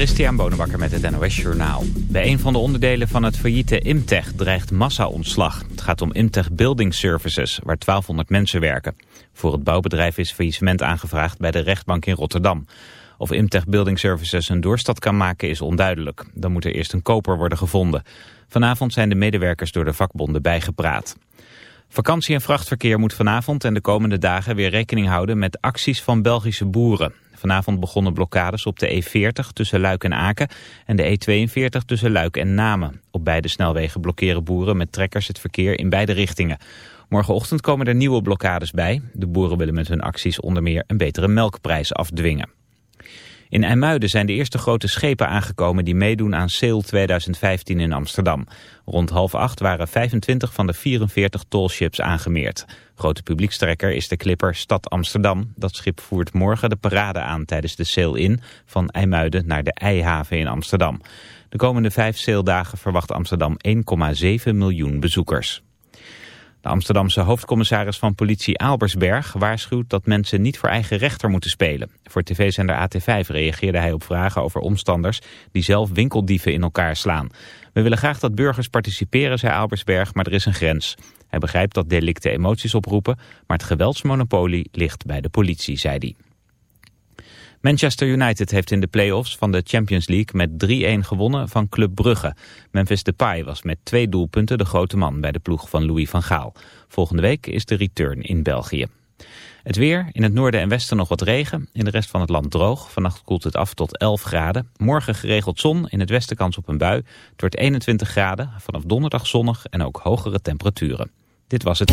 Christian Bonenbakker met het NOS Journaal. Bij een van de onderdelen van het failliete Imtech dreigt massa-ontslag. Het gaat om Imtech Building Services, waar 1200 mensen werken. Voor het bouwbedrijf is faillissement aangevraagd bij de rechtbank in Rotterdam. Of Imtech Building Services een doorstad kan maken is onduidelijk. Dan moet er eerst een koper worden gevonden. Vanavond zijn de medewerkers door de vakbonden bijgepraat. Vakantie- en vrachtverkeer moet vanavond en de komende dagen weer rekening houden met acties van Belgische boeren. Vanavond begonnen blokkades op de E40 tussen Luik en Aken en de E42 tussen Luik en Namen. Op beide snelwegen blokkeren boeren met trekkers het verkeer in beide richtingen. Morgenochtend komen er nieuwe blokkades bij. De boeren willen met hun acties onder meer een betere melkprijs afdwingen. In IJmuiden zijn de eerste grote schepen aangekomen die meedoen aan Sail 2015 in Amsterdam. Rond half acht waren 25 van de 44 tolships aangemeerd. Grote publiekstrekker is de clipper Stad Amsterdam. Dat schip voert morgen de parade aan tijdens de Sail-in van IJmuiden naar de IJhaven in Amsterdam. De komende vijf saildagen verwacht Amsterdam 1,7 miljoen bezoekers. De Amsterdamse hoofdcommissaris van politie Aalbersberg waarschuwt dat mensen niet voor eigen rechter moeten spelen. Voor tv-zender AT5 reageerde hij op vragen over omstanders die zelf winkeldieven in elkaar slaan. We willen graag dat burgers participeren, zei Aalbersberg, maar er is een grens. Hij begrijpt dat delicten emoties oproepen, maar het geweldsmonopolie ligt bij de politie, zei hij. Manchester United heeft in de play-offs van de Champions League met 3-1 gewonnen van Club Brugge. Memphis Depay was met twee doelpunten de grote man bij de ploeg van Louis van Gaal. Volgende week is de return in België. Het weer, in het noorden en westen nog wat regen. In de rest van het land droog. Vannacht koelt het af tot 11 graden. Morgen geregeld zon, in het westen kans op een bui. Het wordt 21 graden, vanaf donderdag zonnig en ook hogere temperaturen. Dit was het.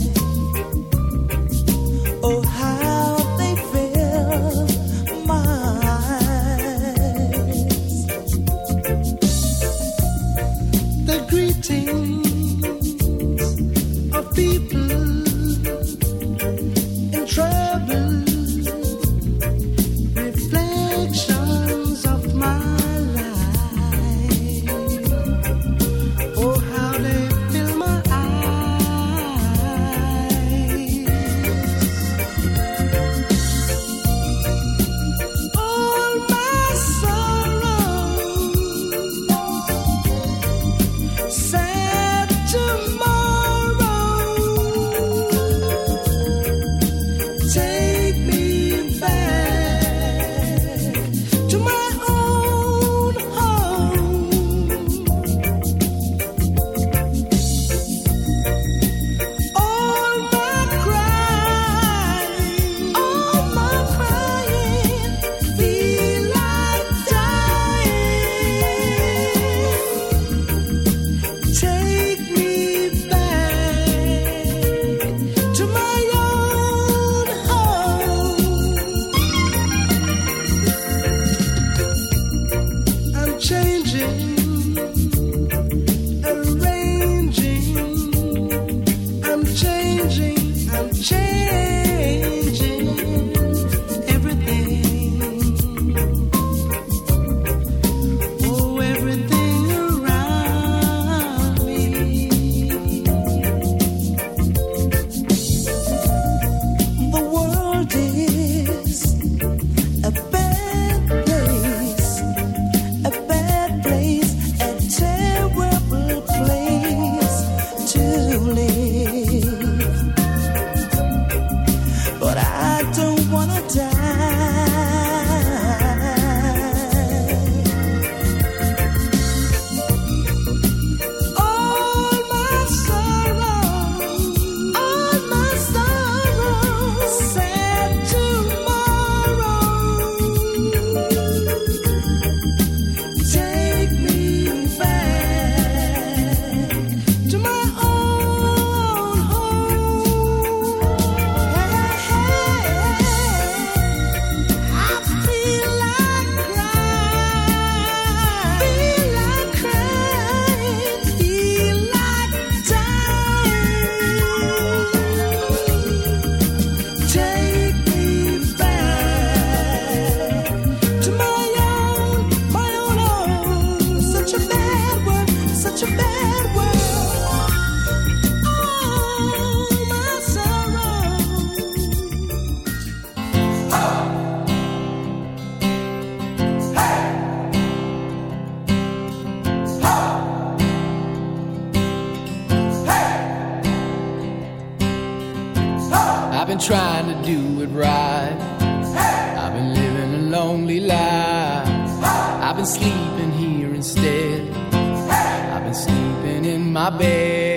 my bed.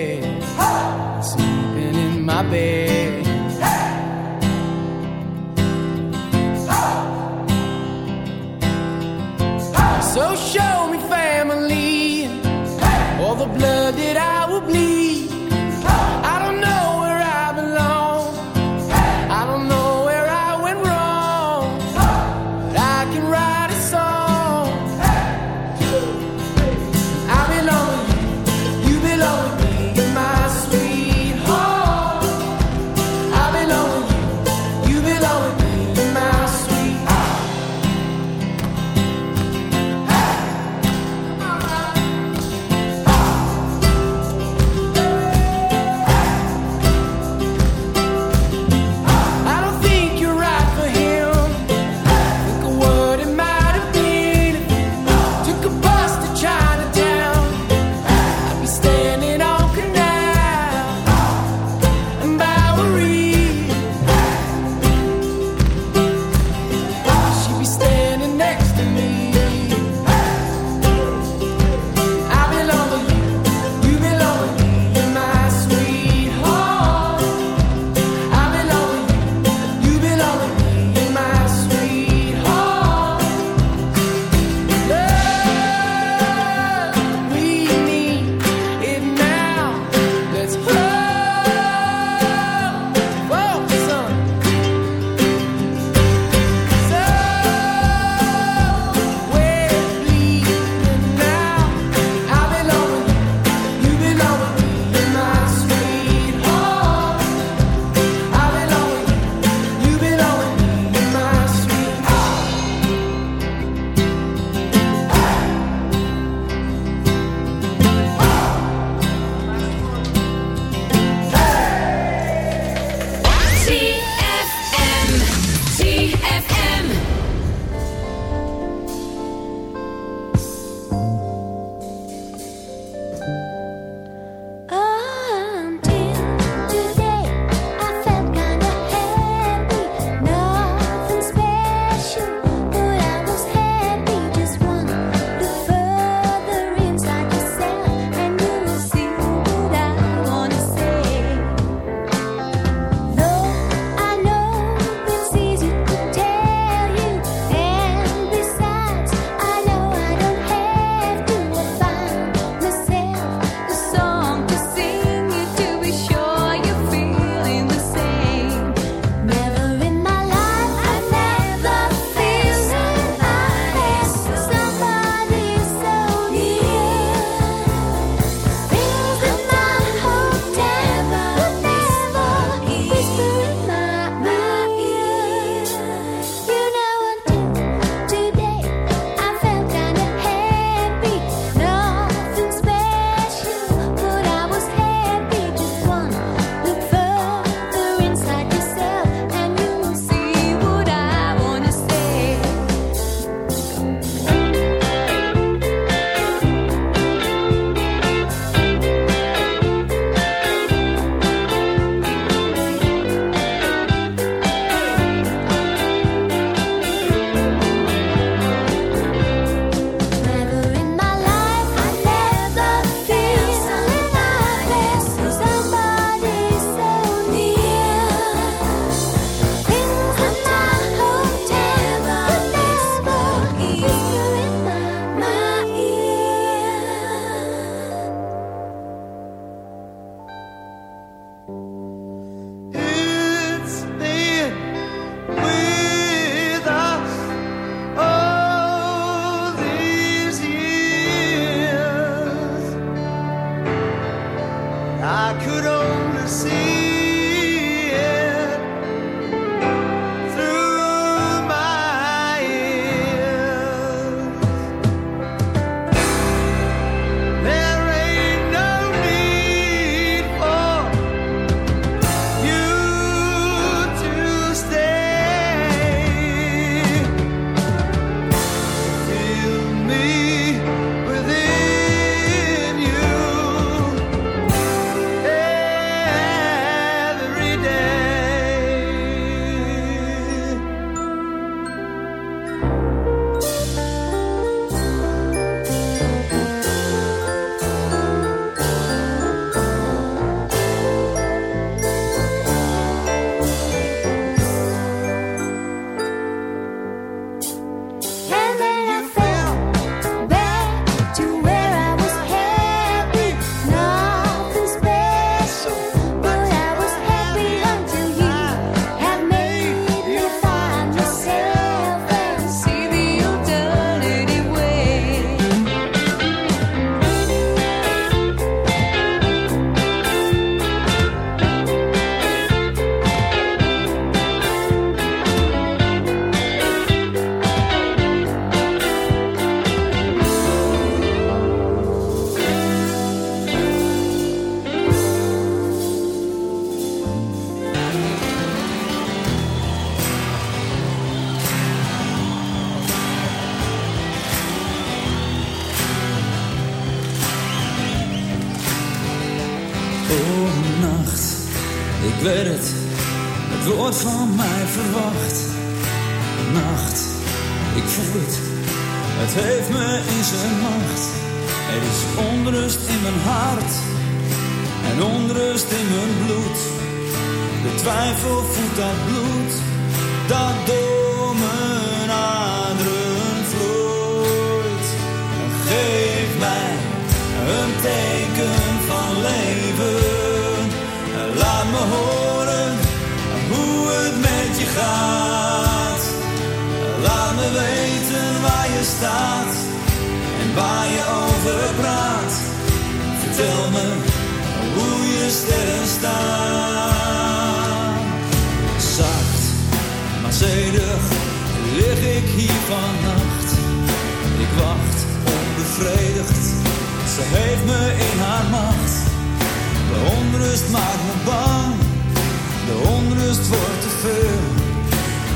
het wordt te veel.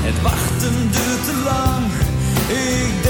Het wachten duurt te lang. Ik denk.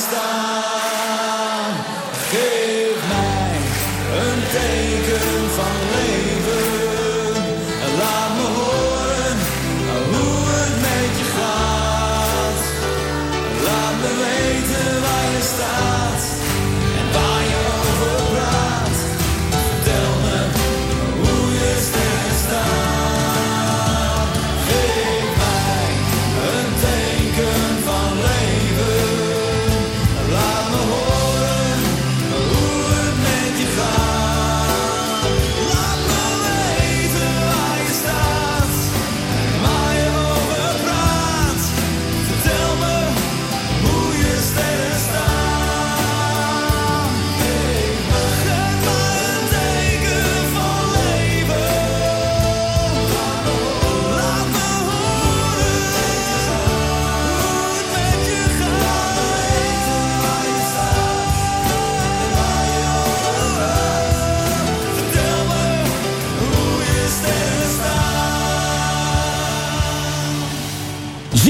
está.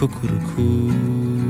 cuckoo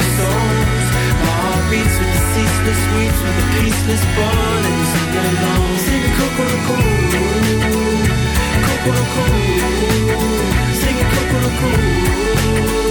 Heart with the ceaseless weeps, with the peaceless burnings of the long. Sing Kokoroko, Kokoroko, sing Kokoroko. Sing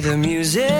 The music,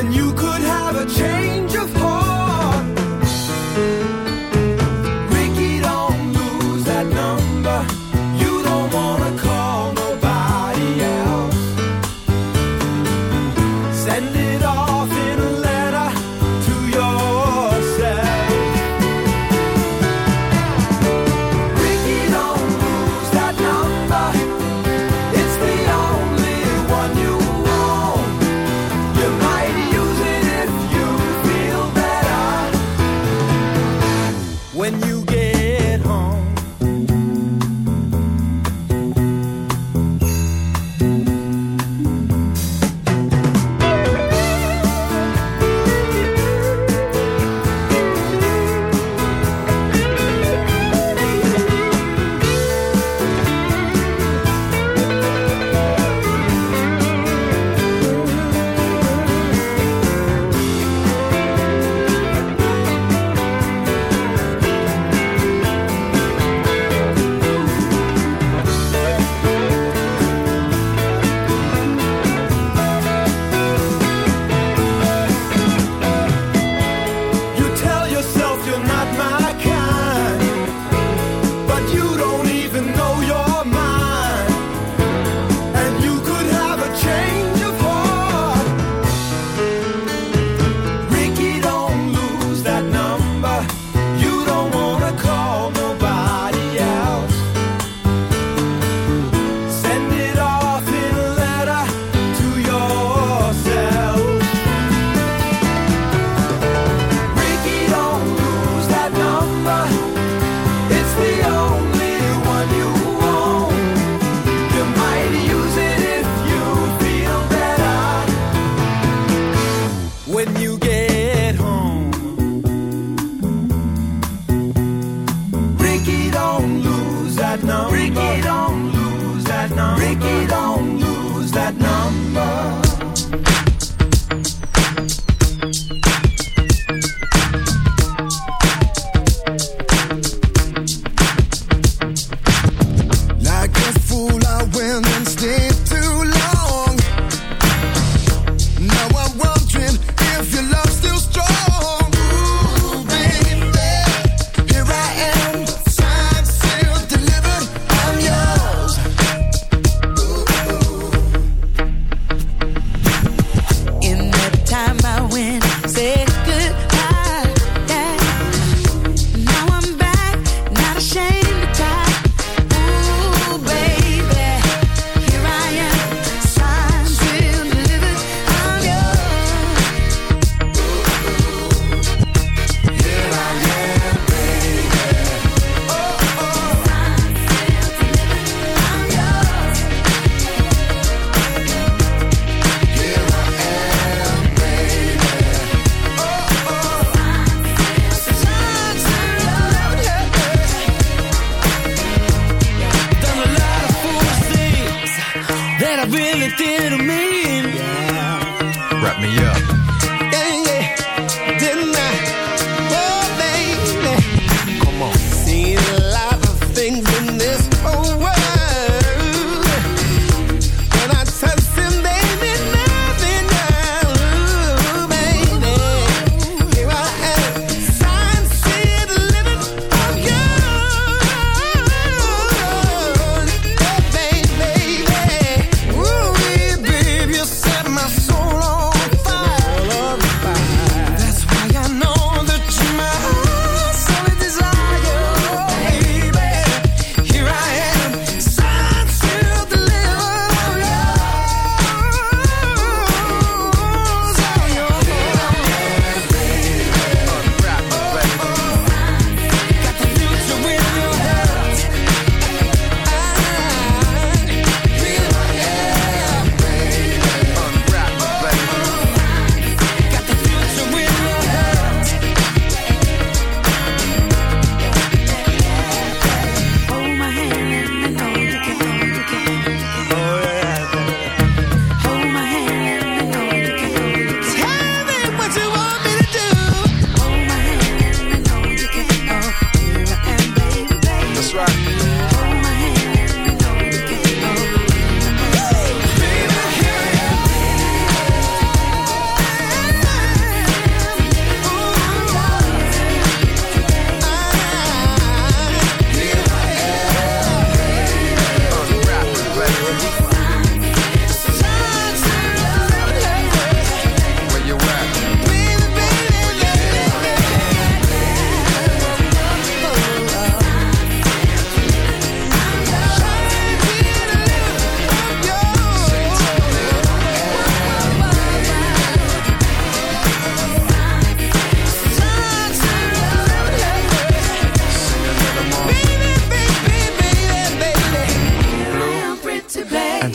and you could have a change.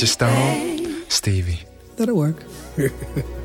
Stone, Stevie. That'll work.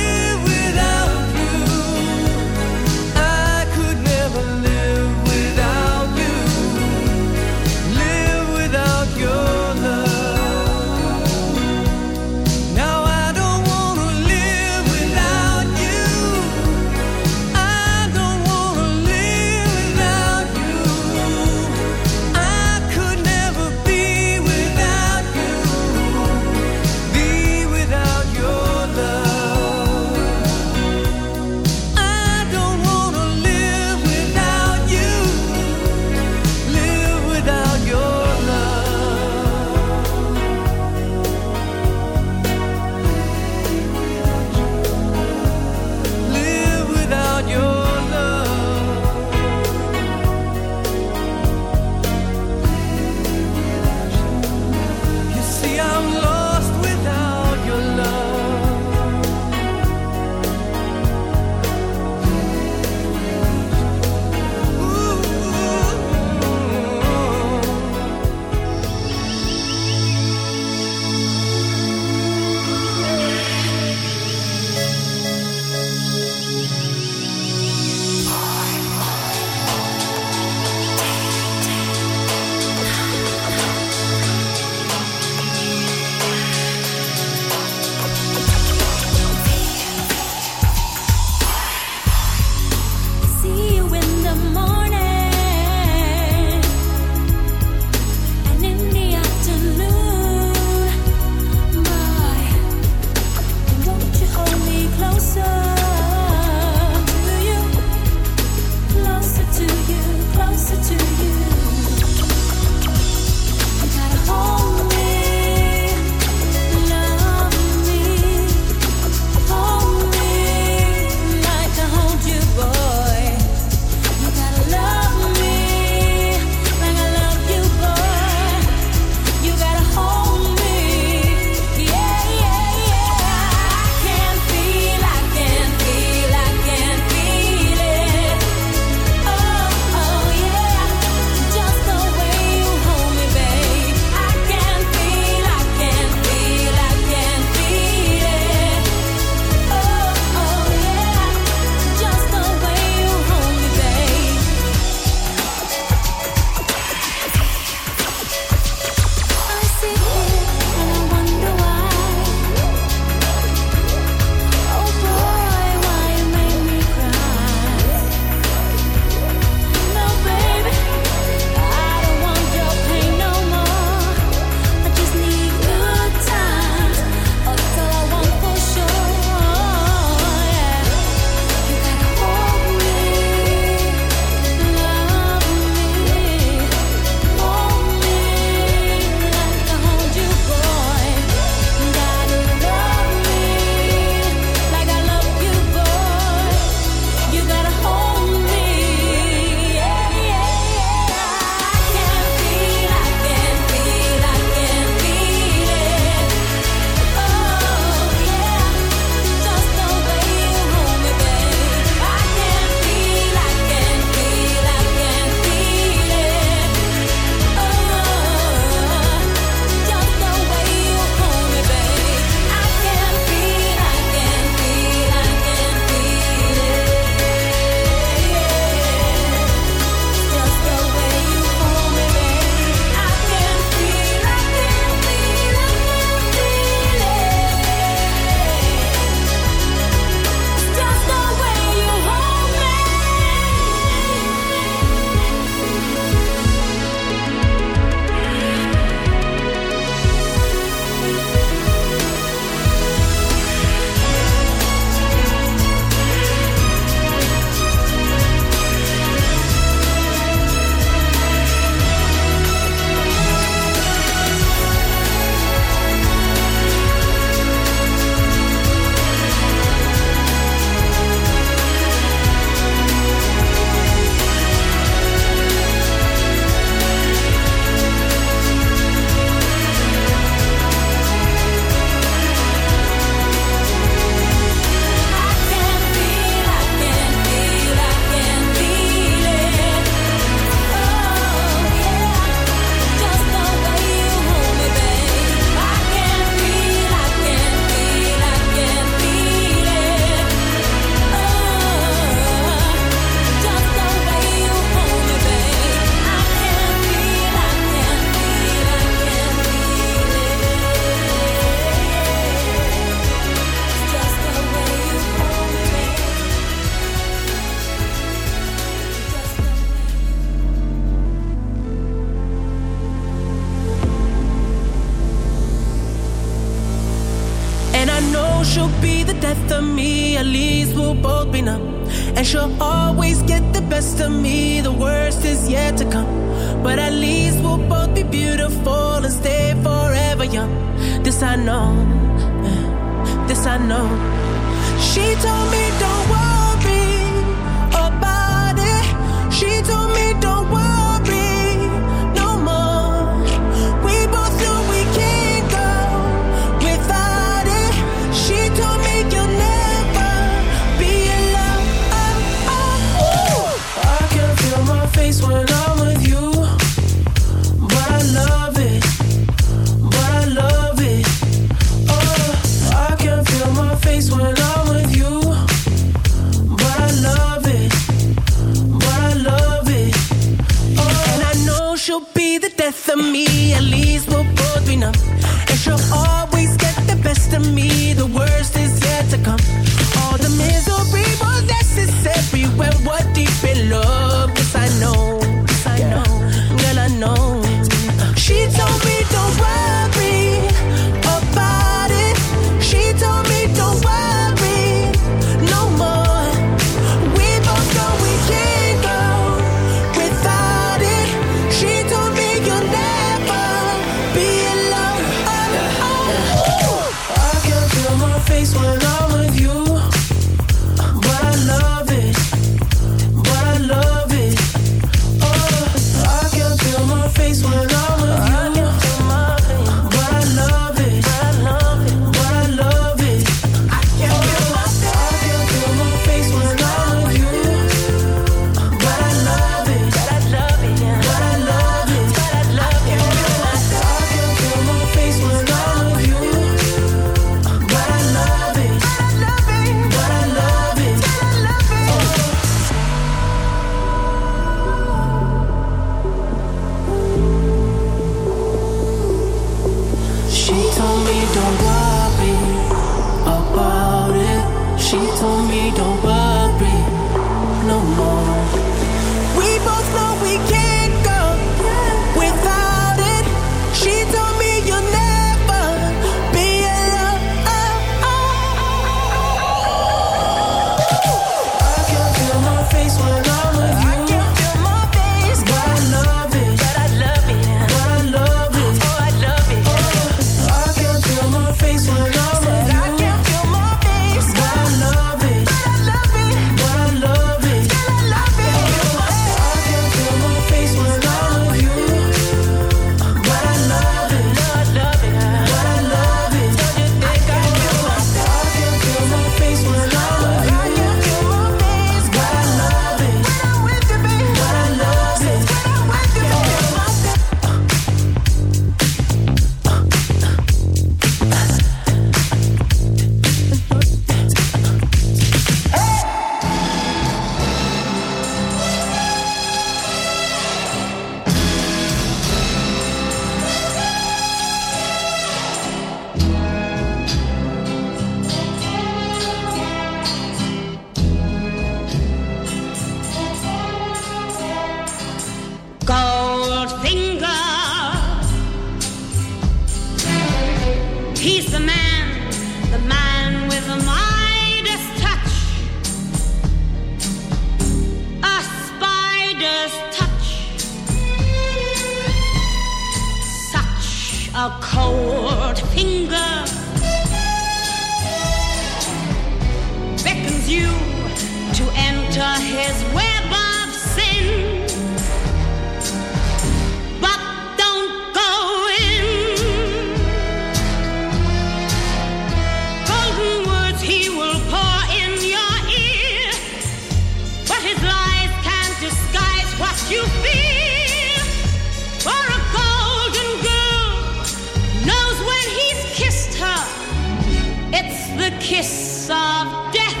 kiss of death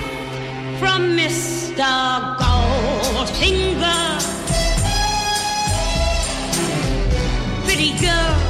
from Mr. Goldfinger. Pretty girl,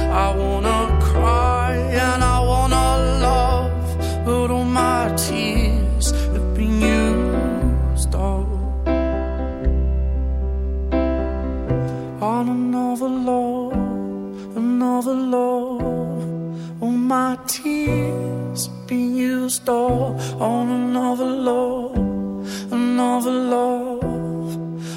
I wanna cry and I wanna love, but all my tears have been used up on another love, another love. All my tears been used on another love, another love.